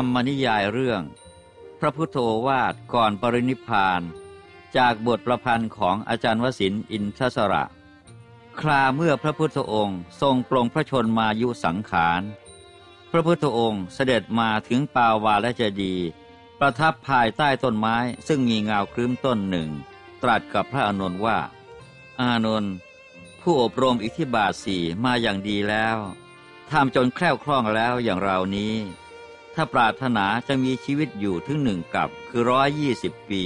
รรมนิยายเรื่อง พระพุทโธวาทก่อนปรินิพาน จากบทประพันธ์ของอาจารย์วสินอินทศระ คราเมื่อพระพุทธองค์ทรงปรงพระชนมายุสังขาร พระพุทธองค์เสด็จมาถึงปาวาและเจดี ประทับภายใต้ต้นไม้ซึ่งมีเงาครึ้มต้นหนึ่ง ตรัสกับพระอานนท์ว่า อานนท์ผู้อบรมอิทธิบาทสี่มาอย่างดีแล้วทำจนแคล่วคล่องแล้วอย่างเรานี้ ถ้าปรารถนาจะมีชีวิตอยู่ถึงหนึ่งกับคือร้อยยี่สิบปี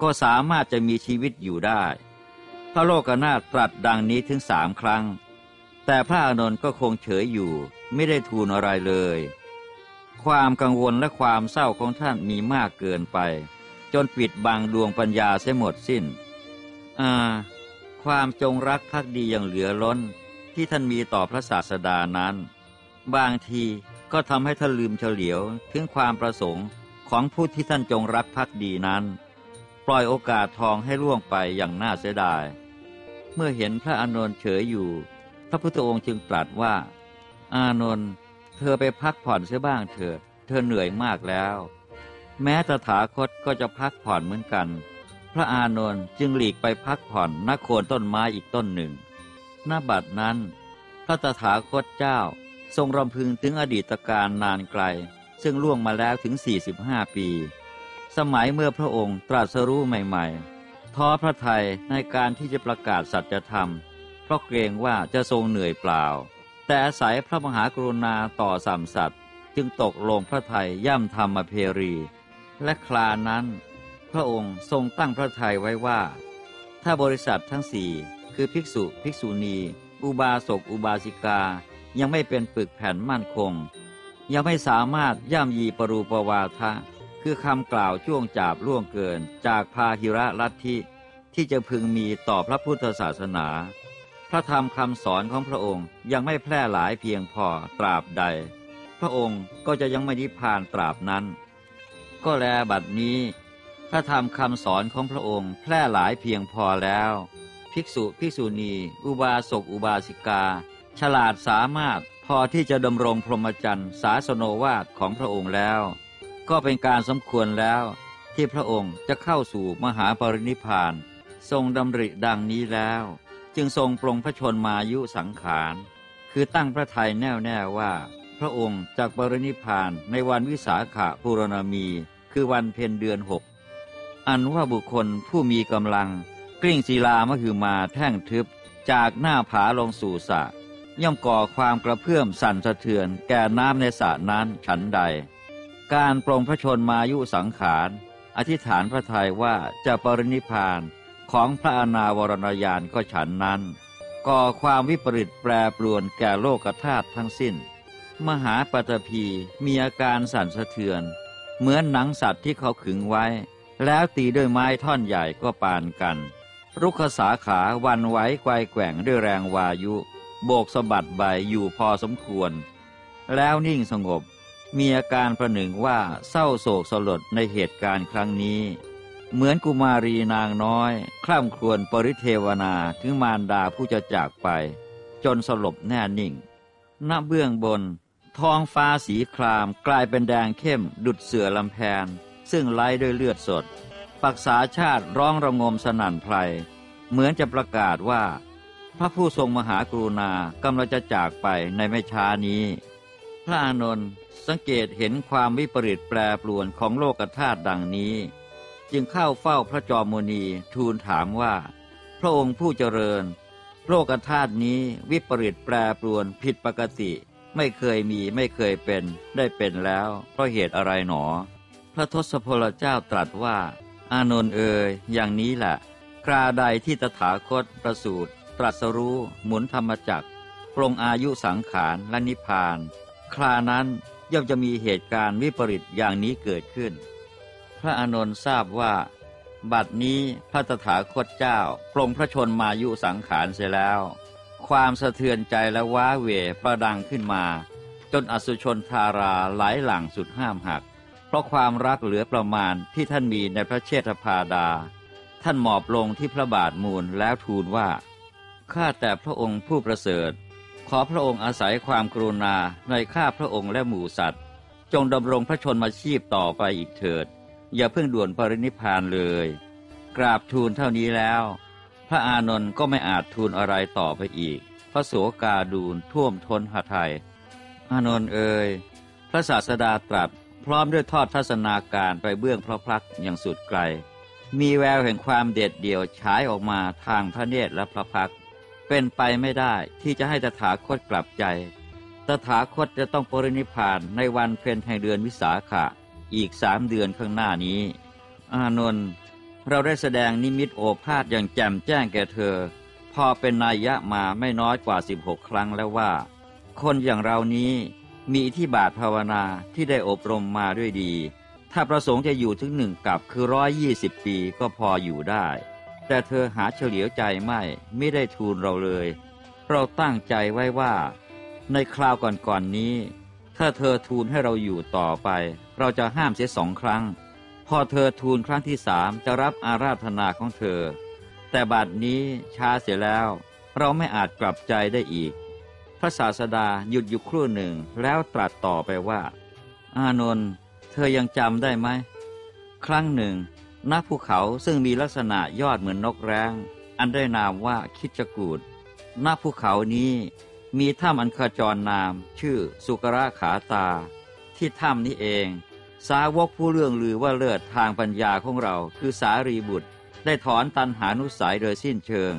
ก็สามารถจะมีชีวิตอยู่ได้ พระโลกนาถตรัสดังนี้ถึงสามครั้ง แต่พระอานนท์ก็คงเฉยอยู่ไม่ได้ทูลอะไรเลย ความกังวลและความเศร้าของท่านมีมากเกินไป จนปิดบังดวงปัญญาเสียหมดสิ้นอ่าความจงรักภักดีอย่างเหลือล้นที่ท่านมีต่อพระศาสดานั้น บางที ก็ทำให้ท่านลืมเฉลียวถึงความประสงค์ของผู้ที่ท่านจงรักภักดีนั้น ปล่อยโอกาสทองให้ล่วงไปอย่างน่าเสียดาย เมื่อเห็นพระอานนท์เฉยอยู่ พระพุทธองค์จึงตรัสว่า อานนท์เธอไปพักผ่อนเสียบ้างเถิดเธอเหนื่อยมากแล้ว แม้ตถาคตก็จะพักผ่อนเหมือนกัน พระอานนท์จึงหลีกไปพักผ่อนณโคนต้นไม้อีกต้นหนึ่งณบัดนั้น พระตถาคตเจ้า ทรงรำพึงถึงอดีตการนานไกล ซึ่งล่วงมาแล้วถึง 45 ปี สมัยเมื่อพระองค์ตรัสรู้ใหม่ ๆ ท้อพระทัยในการที่จะประกาศสัจธรรม เพราะเกรงว่าจะทรงเหนื่อยเปล่า แต่อาศัยพระมหากรุณาต่อสัมสัตว์จึงตกลงพระทัยย่ำธรรมเพรี และคลานั้น พระองค์ทรงตั้งพระทัยไว้ว่า ถ้าบริษัททั้งสี่คือภิกษุ ภิกษุณี อุบาสก อุบาสิกา ยังไม่เป็นปึกแผ่นมั่นคง ยังไม่สามารถย่ำยีปรูปวาทะ คือคำกล่าวช่วงจาบล่วงเกิน จากพาหิระลัทธิที่จะพึงมีต่อพระพุทธศาสนา พระธรรมคำสอนของพระองค์ยังไม่แพร่หลายเพียงพอตราบใด พระองค์ก็จะยังไม่นิพพานตราบนั้น ก็แลบัดนี้ พระธรรมคำสอนของพระองค์แพร่หลายเพียงพอแล้ว ภิกษุภิกษุณี อุบาสกอุบาสิกา ฉลาดสามารถพอที่จะดำรงพรหมจรรย์ศาสโนวาทของพระองค์แล้ว ก็เป็นการสมควรแล้วที่พระองค์จะเข้าสู่มหาปรินิพาน ทรงดำริดังนี้แล้ว จึงทรงปรงพระชนมายุสังขาร คือตั้งพระทัยแน่วแน่ว่า พระองค์จากปรินิพานในวันวิสาขะปุรณมี คือวันเพ็ญเดือนหกอันว่าบุคคลผู้มีกำลัง กลิ้งศิลามคือมาแท่งทึบจากหน้าผาลงสู่สระ ย่อมก่อความกระเพื่อมสั่นสะเทือนแก่น้ำในสระนั้นฉันใด การปรงพระชนมายุสังขาร อธิษฐานพระทัยว่าจะปรินิพานของพระอนาวรณญาณก็ฉันนั้น ก่อความวิปริตแปรปรวนแก่โลกธาตุทั้งสิ้น มหาปฐพีมีอาการสั่นสะเทือน เหมือนหนังสัตว์ที่เขาขึงไว้ แล้วตีด้วยไม้ท่อนใหญ่ก็ปานกันรุกษาขาวันไหวไกวแกว่งด้วยแรงวายุ โบกสะบัดใบอยู่พอสมควร แล้วนิ่งสงบมีอาการประหนึ่งว่าเศร้าโศกสลดในเหตุการณ์ครั้งนี้ เหมือนกุมารีนางน้อยคร่ำครวญปริเทวนาถึงมารดาผู้จะจากไป จนสลบแน่นิ่งณเบื้องบน ท้องฟ้าสีครามกลายเป็นแดงเข้ม ดุดเสือลำแพน ซึ่งไล่ด้วยเลือดสด ปักษาชาติร้องระงมสนั่นไพร เหมือนจะประกาศว่า พระผู้ทรงมหากรุณากำลังจะจากไปในไม่ช้านี้ พระอานนท์สังเกตเห็นความวิปริตแปรปรวนของโลกธาตุดังนี้ จึงเข้าเฝ้าพระจอมมนีทูลถามว่า พระองค์ผู้เจริญ โลกธาตุนี้วิปริตแปรปรวนผิดปกติ ไม่เคยมีไม่เคยเป็น ได้เป็นแล้วเพราะเหตุอะไรหนอ พระทศพลเจ้าตรัสว่า อานนท์เอ่ยอย่างนี้แหละคราใดที่ตถาคตประสูตร ตรัสรู้หมุนธรรมจักรปรงอายุสังขารและนิพพาน ครานั้นย่อมจะมีเหตุการณ์วิปริตอย่างนี้เกิดขึ้น พระอานนท์ทราบว่า บัดนี้พระตถาคตเจ้าปรงพระชนมายุสังขารเสียแล้ว ความสะเทือนใจและว้าเหวประดังขึ้นมา จนอสุชนทาราไหลหลังสุดห้ามหัก เพราะความรักเหลือประมาณที่ท่านมีในพระเชษฐาดา ท่านหมอบลงที่พระบาทมูลแล้วทูลว่า ข้าแต่พระองค์ผู้ประเสริฐ ขอพระองค์อาศัยความกรุณาในข้าพระองค์และหมู่สัตว์ จงดำรงพระชนมาชีพต่อไปอีกเถิด อย่าเพิ่งด่วนปรินิพานเลย กราบทูลเท่านี้แล้ว พระอานนท์ก็ไม่อาจทูลอะไรต่อไปอีก พระโสกาดูลท่วมทนหทัยอานนท์เอ่ยพระศาสดาตรัสพร้อมด้วยทอดทัศนาการไปเบื้องพระพักอย่างสุดไกล มีแววแห่งความเด็ดเดี่ยวฉายออกมาทางพระเนตรและพระพัก เป็นไปไม่ได้ที่จะให้ตถาคตกลับใจ ตถาคตจะต้องปรินิพานในวันเพ็ญแห่งเดือนวิสาขะอีกสามเดือนข้างหน้านี้ อานนท์เราได้แสดงนิมิตโอภาษอย่างแจ่มแจ้งแก่เธอ พอเป็นนายะมาไม่น้อยกว่า 16 ครั้งแล้วว่า คนอย่างเรานี้มีทธิบาทภาวนาที่ได้อบรมมาด้วยดี ถ้าประสงค์จะอยู่ถึงหนึ่งกับคือร้อยยี่สิบปีก็พออยู่ได้ แต่เธอหาเฉลียวใจไม่ไม่ได้ทูลเราเลย เราตั้งใจไว้ว่า ในคราวก่อนๆนนี้ ถ้าเธอทูลให้เราอยู่ต่อไป เราจะห้ามเสียสองครั้ง พอเธอทูลครั้งที่สามจะรับอาราธนาของเธอ แต่บัดนี้ช้าเสียแล้ว เราไม่อาจกลับใจได้อีก พระศาสดาหยุดอยู่ครู่หนึ่งแล้วตรัสต่อไปว่า อานนท์เธอยังจำได้ไหมครั้งหนึ่ง ณภูเขาซึ่งมีลักษณะยอดเหมือนนกแร้ง อันได้นามว่าคิดจกูดณภูเขานี้มีถ้ำอันขจรนาม ชื่อสุกราขาตา ที่ถ้ำนี้เอง สาวกผู้เรื่องลือว่าเลิศทางปัญญาของเราคือสารีบุตร ได้ถอนตันหานุสัยโดยสิ้นเชิง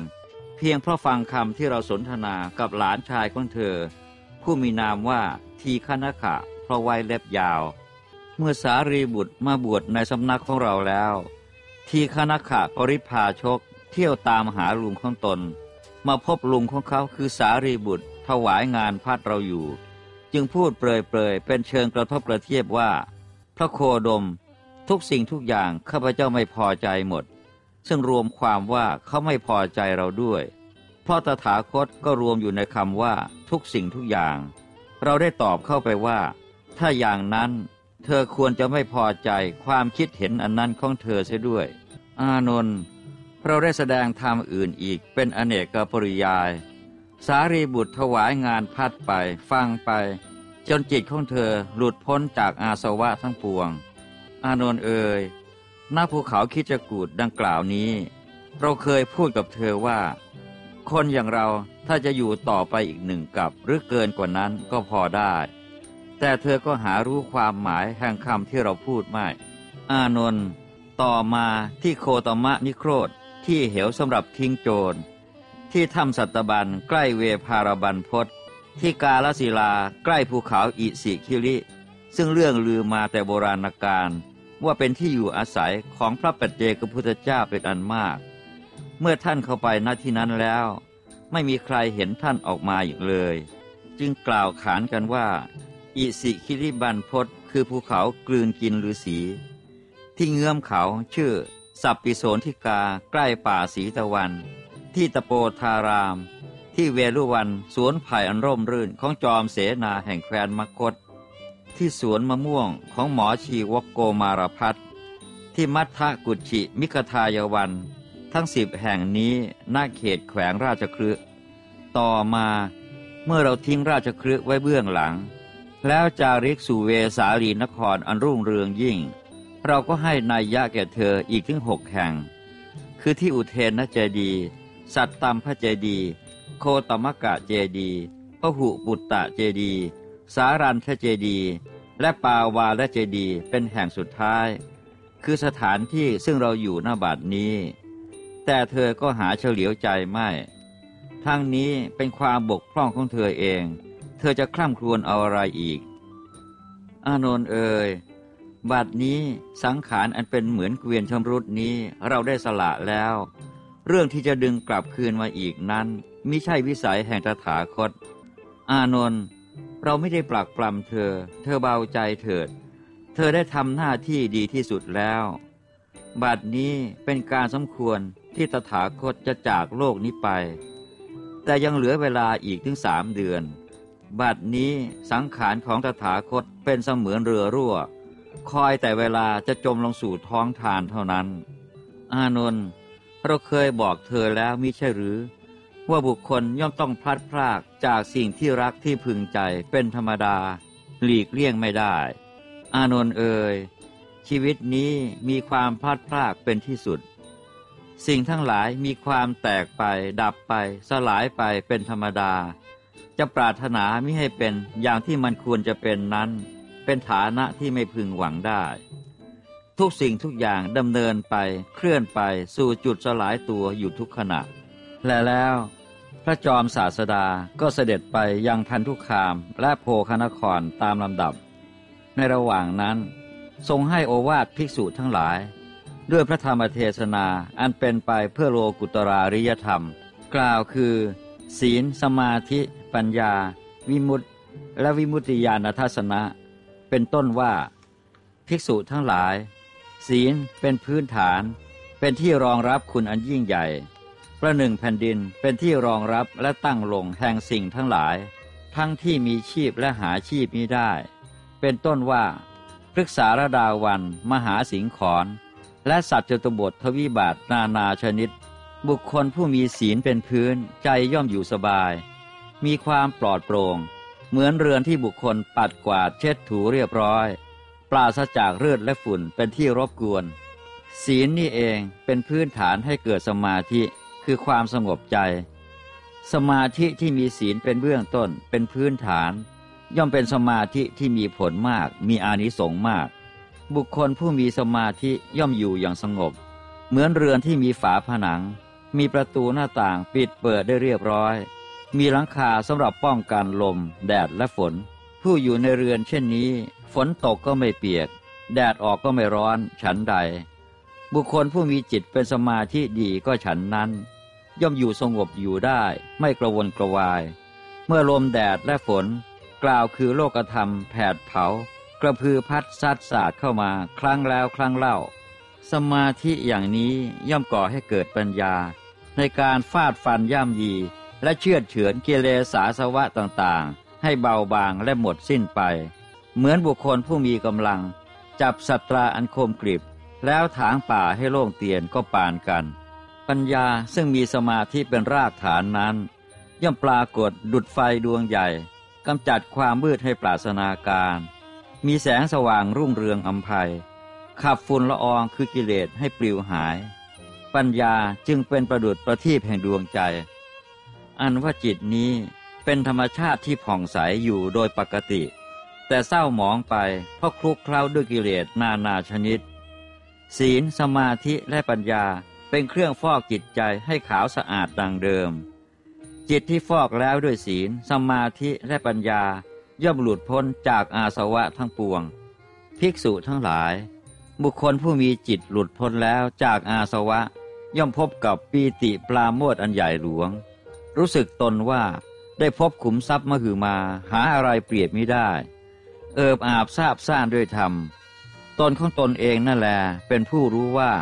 เพียงเพราะฟังคำที่เราสนทนากับหลานชายของเธอ ผู้มีนามว่าทีคณขะเพราะไว้เล็บยาว เมื่อสารีบุตรมาบวชในสำนักของเราแล้ว ทีคณขะปริพาชก เที่ยวตามหาลุงของตน มาพบลุงของเขาคือสารีบุตร ถวายงานพัดเราอยู่ จึงพูดเปรยๆ เป็นเชิงกระทบกระเทียบว่า พระโคดม ทุกสิ่งทุกอย่างข้าพเจ้าไม่พอใจหมด ซึ่งรวมความว่าเขาไม่พอใจเราด้วย เพราะตถาคตก็รวมอยู่ในคำว่าทุกสิ่งทุกอย่าง เราได้ตอบเข้าไปว่า ถ้าอย่างนั้น เธอควรจะไม่พอใจความคิดเห็นอันนั้นของเธอเสียด้วย อานนท์เราได้แสดงธรรมอื่นอีกเป็นอเนกปริยาย สารีบุตรถวายงานพัดไปฟังไป จนจิตของเธอหลุดพ้นจากอาสวะทั้งปวง อานนท์เอ่ยหน้าภูเขาคิดจกูดดังกล่าวนี้ เราเคยพูดกับเธอว่า คนอย่างเราถ้าจะอยู่ต่อไปอีกหนึ่งกับหรือเกินกว่านั้นก็พอได้ แต่เธอก็หารู้ความหมายแห่งคำที่เราพูดไม่ อานนท์ ต่อมาที่โคตมะนิโครธที่เหวสำหรับทิ้งโจร ที่ถ้ำสัตบันใกล้เวพารบันพศที่กาลศิลาใกล้ภูเขาอิสิคิริ ซึ่งเรื่องลือมาแต่โบราณกาลว่าเป็นที่อยู่อาศัยของพระปัจเจกพุทธเจ้าเป็นอันมาก เมื่อท่านเข้าไปณที่นั้นแล้ว ไม่มีใครเห็นท่านออกมาอีกเลย จึงกล่าวขานกันว่า อิสิคิริบันพศคือภูเขากลืนกินฤาษี ที่เงื้อมเขาชื่อ สัปปิโสนทิกาใกล้ป่าสีตะวัน ที่ตะโปธาราม ที่เวลุวันสวนไผ่อันร่มรื่นของจอมเสนาแห่งแคว้นมคต ที่สวนมะม่วงของหมอชีวกโกมารพัฒที่มัทธกุชิมิกทายวัน ทั้งสิบแห่งนี้หน้าเขตแขวงราชครืต่อมาเมื่อเราทิ้งราชครืไว้เบื้องหลัง แล้วจาริกสู่เวสาลีนครอันรุ่งเรืองยิ่ง เราก็ให้นายยะแก่เธออีกถึงหกแห่ง คือที่อุเทนนเจดี สัตตัมพระเจดี โคตมกะเจดีพหุปุตตะเจดี สารันทเจดี และปาวาและเจดีเป็นแห่งสุดท้าย คือสถานที่ซึ่งเราอยู่หน้าบัดนี้ แต่เธอก็หาเฉลียวใจไม่ทั้งนี้เป็นความบกพร่องของเธอเอง เธอจะคร่ำครวญเอาอะไรอีก อานนท์เอ่ย บัดนี้สังขารอันเป็นเหมือนเกวียนชำรุดนี้เราได้สละแล้ว เรื่องที่จะดึงกลับคืนมาอีกนั้นมิใช่วิสัยแห่งตถาคต อานนท์เราไม่ได้ปลักปลำเธอ เธอเบาใจเถิด เธอได้ทำหน้าที่ดีที่สุดแล้ว บัดนี้เป็นการสมควรที่ตถาคตจะจากโลกนี้ไป แต่ยังเหลือเวลาอีกถึงสามเดือน บัดนี้สังขารของตถาคตเป็นเสมือนเรือรั่ว คอยแต่เวลาจะจมลงสู่ท้องทานเท่านั้น อานนท์เราเคยบอกเธอแล้วมิใช่หรือ ว่าบุคคลย่อมต้องพลัดพรากจากสิ่งที่รักที่พึงใจเป็นธรรมดา หลีกเลี่ยงไม่ได้ อานนท์เอ่ยชีวิตนี้มีความพลาดพลาดเป็นที่สุด สิ่งทั้งหลายมีความแตกไป ดับไป สลายไปเป็นธรรมดา จะปรารถนาไม่ให้เป็นอย่างที่มันควรจะเป็นนั้น เป็นฐานะที่ไม่พึงหวังได้ ทุกสิ่งทุกอย่างดำเนินไปเคลื่อนไปสู่จุดสลายตัวอยู่ทุกขณะ และแล้วพระจอมศาสดาก็เสด็จไปยังพันธุคามและโพคนครตามลำดับ ในระหว่างนั้น ทรงให้โอวาทภิกษุทั้งหลาย ด้วยพระธรรมเทศนาอันเป็นไปเพื่อโลกุตราริยธรรม กล่าวคือ ศีล สมาธิ ปัญญา วิมุตติ และวิมุตติญาณทัศนะ เป็นต้นว่า ภิกษุทั้งหลาย ศีลเป็นพื้นฐาน เป็นที่รองรับคุณอันยิ่งใหญ่ ประหนึ่งแผ่นดินเป็นที่รองรับและตั้งลงแห่งสิ่งทั้งหลาย ทั้งที่มีชีพและหาชีพมิได้ เป็นต้นว่าพฤกษารดาวัน มหาสิงขอนและสัตว์จตุบททวิบาทนานาชนิด บุคคลผู้มีศีลเป็นพื้นใจย่อมอยู่สบาย มีความปลอดโปร่ง เหมือนเรือนที่บุคคลปัดกวาดเช็ดถูเรียบร้อย ปราศจากเลือดและฝุ่นเป็นที่รบกวน ศีลนี่เองเป็นพื้นฐานให้เกิดสมาธิคือความสงบใจ สมาธิที่มีศีลเป็นเบื้องต้นเป็นพื้นฐาน ย่อมเป็นสมาธิที่มีผลมาก มีอานิสงส์มาก บุคคลผู้มีสมาธิย่อมอยู่อย่างสงบ เหมือนเรือนที่มีฝาผนัง มีประตูหน้าต่างปิดเปิดได้เรียบร้อย มีหลังคาสำหรับป้องกันลม แดดและฝน ผู้อยู่ในเรือนเช่นนี้ ฝนตกก็ไม่เปียก แดดออกก็ไม่ร้อน ฉันใด บุคคลผู้มีจิตเป็นสมาธิดีก็ฉันนั้น ย่อมอยู่สงบอยู่ได้ ไม่กระวนกระวาย เมื่อลมแดดและฝน กล่าวคือโลกธรรมแผดเผา กระพือพัดซัดสาดเข้ามา ครั้งแล้วครั้งเล่า สมาธิอย่างนี้ย่อมก่อให้เกิดปัญญา ในการฟาดฟันย่ำยี และเชื่อเฉือนกิเลสาสวะต่างๆ ให้เบาบางและหมดสิ้นไป เหมือนบุคคลผู้มีกำลัง จับสัตราอันคมกริบ แล้วถางป่าให้โล่งเตียนก็ปานกัน ปัญญาซึ่งมีสมาธิเป็นรากฐานนั้น ย่อมปรากฏดุดไฟดวงใหญ่กำจัดความมืดให้ปราศนาการ มีแสงสว่างรุ่งเรืองอัมภัยขับฝุ่นละอองคือกิเลสให้ปลิวหาย ปัญญาจึงเป็นประดุจประทีปแห่งดวงใจ อันว่าจิตนี้เป็นธรรมชาติที่ผ่องใสอยู่โดยปกติ แต่เศร้าหมองไปเพราะคลุกเคล้าด้วยกิเลสนานาชนิด ศีลสมาธิและปัญญาเป็นเครื่องฟอกจิตใจให้ขาวสะอาดดังเดิม จิตที่ฟอกแล้วด้วยศีล สมาธิและปัญญาย่อมหลุดพ้นจากอาสวะทั้งปวง ภิกษุทั้งหลาย บุคคลผู้มีจิตหลุดพ้นแล้วจากอาสวะ ย่อมพบกับปีติปลาโมดอันใหญ่หลวง รู้สึกตนว่าได้พบขุมทรัพย์มหึมาหาอะไรเปรียบไม่ได้ เอิบอาบทราบซ่านด้วยธรรม ตนของตนเองนั่นแหละเป็นผู้รู้ว่า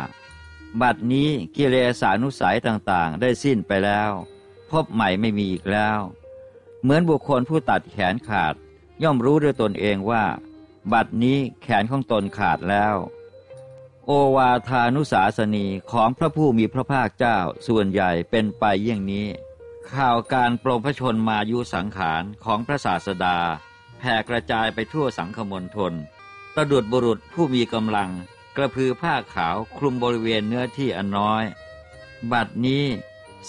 บัดนี้กิเลสานุสัยต่างๆ ได้สิ้นไปแล้ว พบใหม่ไม่มีอีกแล้ว เหมือนบุคคลผู้ตัดแขนขาด ย่อมรู้ด้วยตนเองว่า บัดนี้แขนของตนขาดแล้ว โอวาทานุสาสนีของพระผู้มีพระภาคเจ้าส่วนใหญ่เป็นไปเยี่ยงนี้ ข่าวการโปรงพระชนมายุสังขารของพระศาสดาแผ่กระจายไปทั่วสังคมณฑลประดุดบุรุษผู้มีกำลัง กระพือผ้าขาวคลุมบริเวณเนื้อที่อันน้อย บัดนี้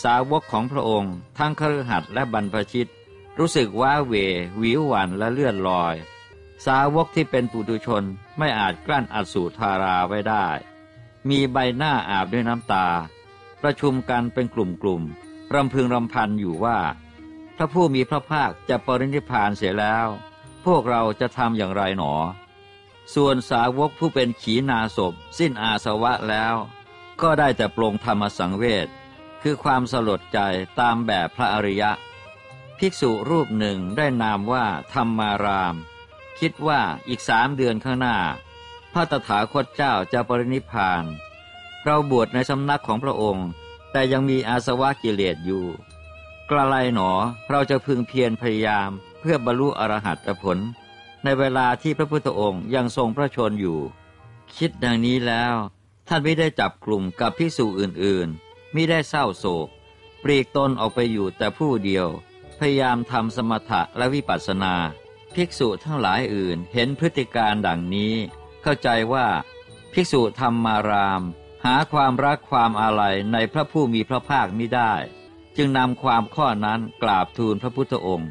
สาวกของพระองค์ ทั้งคฤหัสถ์และบรรพชิต รู้สึกว่าเววิวหวันและเลื่อนลอย สาวกที่เป็นปุถุชนไม่อาจกลั้นอสุธาราไว้ได้ มีใบหน้าอาบด้วยน้ำตา ประชุมกันเป็นกลุ่มๆ รำพึงรำพันอยู่ว่า พระผู้มีพระภาคจะปรินิพานเสียแล้ว พวกเราจะทำอย่างไรหนอ ส่วนสาวกผู้เป็นขีนาศพ สิ้นอาสวะแล้ว ก็ได้แต่ปรงธรรมสังเวชคือความสลดใจตามแบบพระอริยะ ภิกษุรูปหนึ่งได้นามว่าธรรมาราม คิดว่าอีกสามเดือนข้างหน้า พระตถาคตเจ้าจะปรินิพาน เราบวชในสำนักของพระองค์ แต่ยังมีอาสวะกิเลสอยู่ กระไรหนอเราจะพึงเพียรพยายามเพื่อบรรลุอรหัตผล ในเวลาที่พระพุทธองค์ยังทรงพระชนอยู่ คิดดังนี้แล้ว ท่านไม่ได้จับกลุ่มกับภิกษุอื่นๆมิได้เศร้าโศก ปลีกตนออกไปอยู่แต่ผู้เดียว พยายามทำสมถะและวิปัสสนา ภิกษุทั้งหลายอื่นเห็นพฤติการดังนี้ เข้าใจว่าภิกษุธรรมาราม หาความรักความอาลัยในพระผู้มีพระภาคมิได้ จึงนำความข้อนั้นกราบทูลพระพุทธองค์